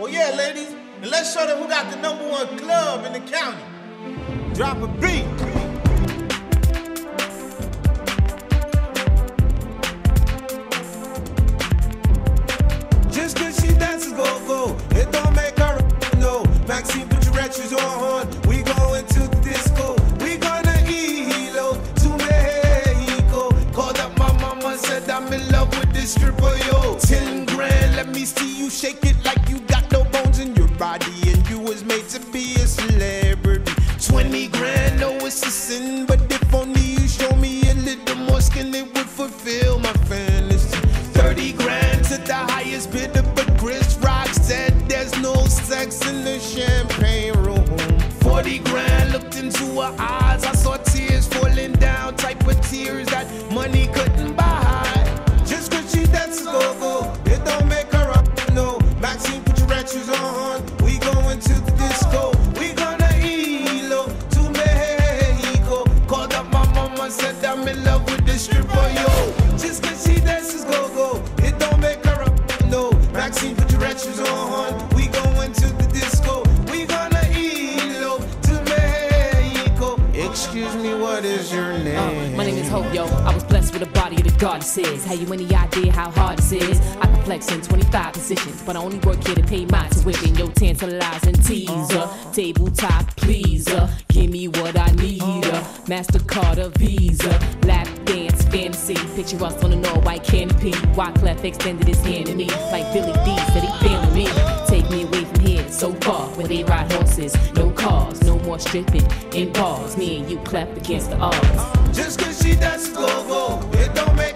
Oh yeah, ladies, and let's show them who got the number one club in the county. Drop a beat. Be a Maxine, put your on, we going to the disco. We gonna hilo to Mexico. Excuse me, what is your name? Uh, my name is Hope, yo. I was blessed with a body of the goddesses. Have you any idea how hard this is? I can flex in 25 positions, but I only work here to pay my tuition. Yo, tantalizing teaser, tabletop pleaser. Give me what I need. A Mastercard or Visa, lap fantasy. Picture us on a no white canopy. Wyclef extended his hand to me, like Billy Dee said he feeling me. Take me away from here, so far, where they ride horses, no cars, no more stripping in bars. Me and you clap against the odds. Just cause she dances go go, it don't make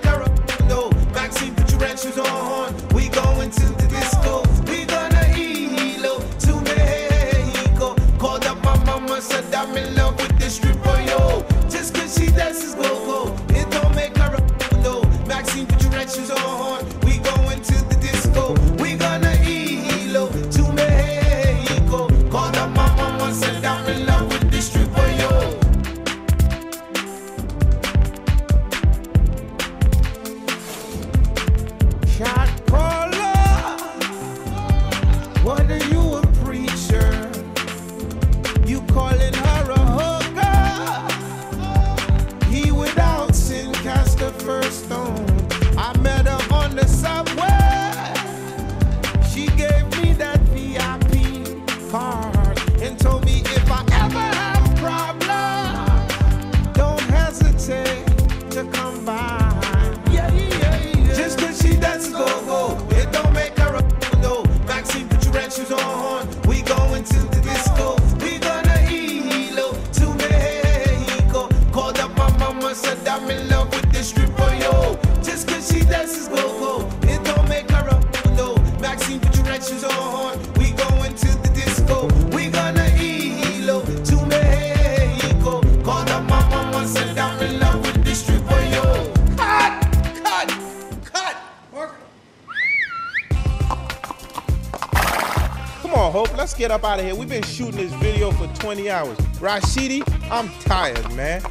calling I'm in love with this stripper, yo. Just cause she dances go go, it don't make her a no. Maxine, put your ratchets on. We going to the disco. We gonna hilo to Mexico. Called up my mama, said I'm in love with this stripper, yo. Cut, cut, cut. Come on, Hope, let's get up out of here. We've been shooting this video for 20 hours. Rashidi, I'm tired, man.